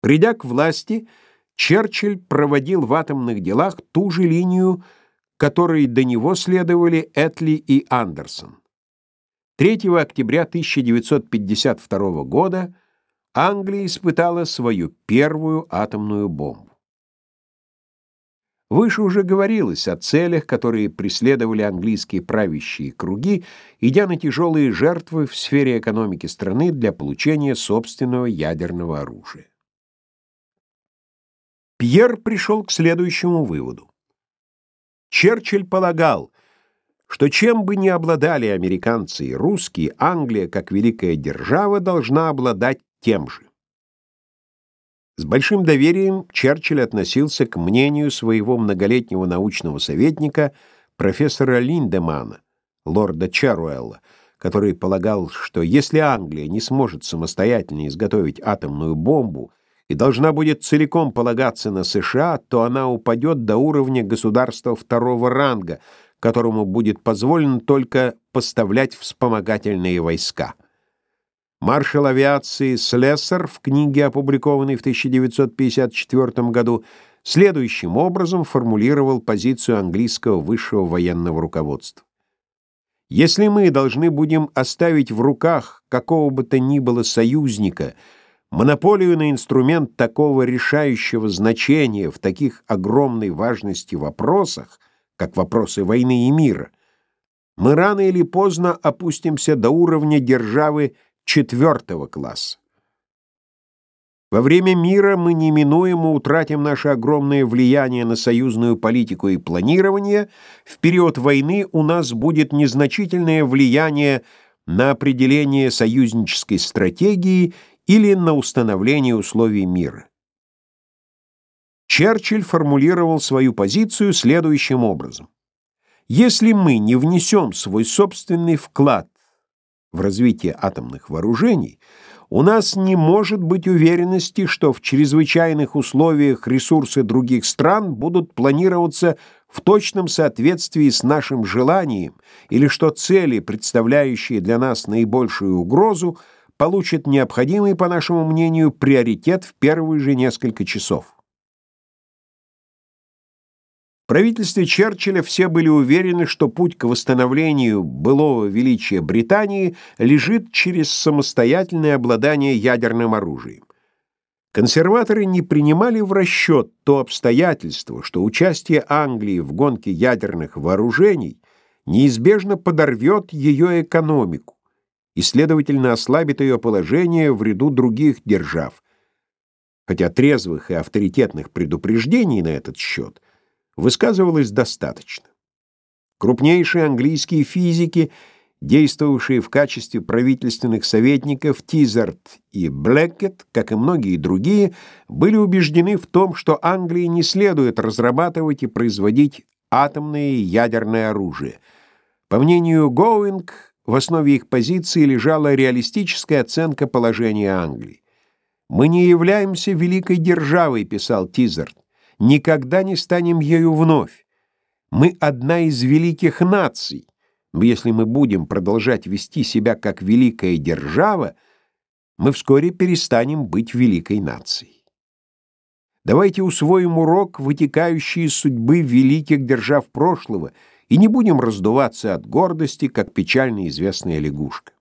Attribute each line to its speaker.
Speaker 1: Придя к власти, Черчилль проводил в атомных делах ту же линию, которой до него следовали Этли и Андерсон. 3 октября 1952 года Англия испытала свою первую атомную бомбу. Выше уже говорилось о целях, которые преследовали английские правящие круги, идя на тяжелые жертвы в сфере экономики страны для получения собственного ядерного оружия. Пьер пришел к следующему выводу. Черчилль полагал, что чем бы ни обладали американцы и русские, Англия, как великая держава, должна обладать тем же. С большим доверием Черчилль относился к мнению своего многолетнего научного советника профессора Линдемана, лорда Чаруэлла, который полагал, что если Англия не сможет самостоятельно изготовить атомную бомбу и должна будет целиком полагаться на США, то она упадет до уровня государства второго ранга, которому будет позволено только поставлять вспомогательные войска. Маршал авиации Слессер в книге, опубликованной в 1954 году, следующим образом формулировал позицию английского высшего военного руководства. Если мы должны будем оставить в руках какого бы то ни было союзника – Монополию на инструмент такого решающего значения в таких огромной важности вопросах, как вопросы войны и мира, мы рано или поздно опустимся до уровня державы четвертого класса. Во время мира мы неминуемо утратим наше огромное влияние на союзную политику и планирование, в период войны у нас будет незначительное влияние на определение союзнической стратегии или на установление условий мира. Черчилль формулировал свою позицию следующим образом. Если мы не внесем свой собственный вклад в развитие атомных вооружений, у нас не может быть уверенности, что в чрезвычайных условиях ресурсы других стран будут планироваться в точном соответствии с нашим желанием или что цели, представляющие для нас наибольшую угрозу, получит необходимый, по нашему мнению, приоритет в первые же несколько часов. В правительстве Черчилля все были уверены, что путь к восстановлению былого величия Британии лежит через самостоятельное обладание ядерным оружием. Консерваторы не принимали в расчет то обстоятельство, что участие Англии в гонке ядерных вооружений неизбежно подорвет ее экономику и, следовательно, ослабит ее положение в ряду других держав, хотя трезвых и авторитетных предупреждений на этот счет высказывалось достаточно. Крупнейшие английские физики, действовавшие в качестве правительственных советников Тизард и Блэкет, как и многие другие, были убеждены в том, что Англии не следует разрабатывать и производить атомное и ядерное оружие. По мнению Гоуинг, в основе их позиции лежала реалистическая оценка положения Англии. «Мы не являемся великой державой», — писал Тизерт, — «никогда не станем ею вновь. Мы одна из великих наций, но если мы будем продолжать вести себя как великая держава, мы вскоре перестанем быть великой нацией. Давайте усвоим урок, вытекающий из судьбы великих держав прошлого — и не будем раздуваться от гордости, как печально известная лягушка.